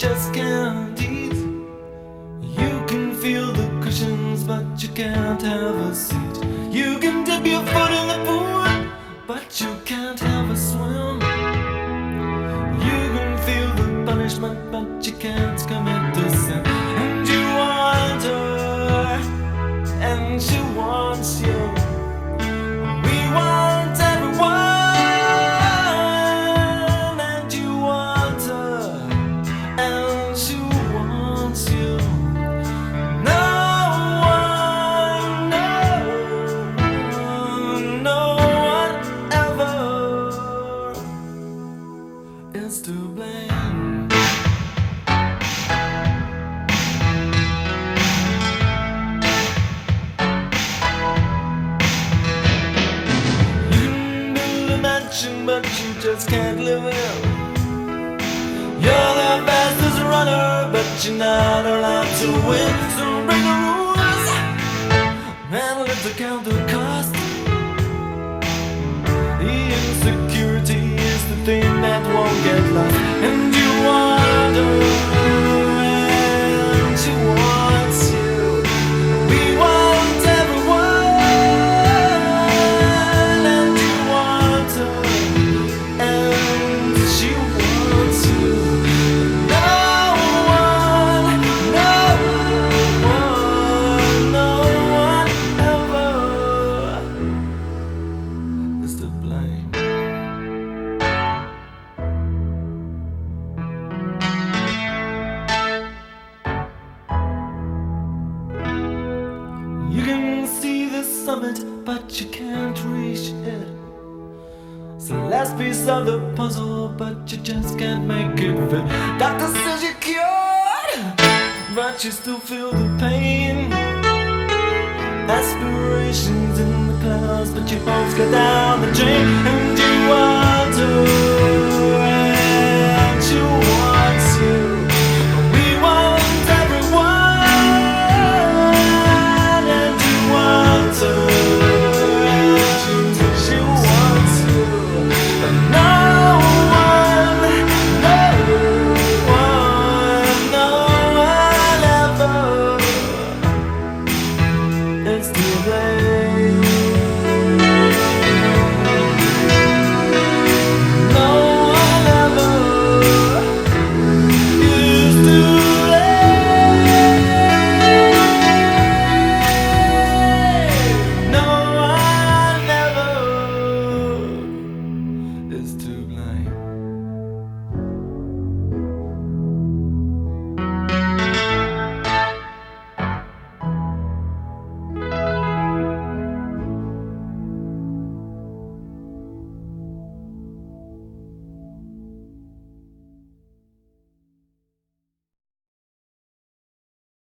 just can't eat. You can feel the cushions, but you can't have a seat. You can dip your foot in the pool, but you can't have a swim. You can feel the punishment, but you can't commit the sin. And you want her, and she wants you. But you just can't live in. You're the fastest runner, but you're not allowed to win. So break the rules and let's account the cost. The insecurity is the thing that won't to blame. You can see the summit, but you can't reach it. It's the last piece of the puzzle, but you just can't make it fit. Doctor says you're cured, but you still feel the pain. In the clouds, but your hopes go down the drain,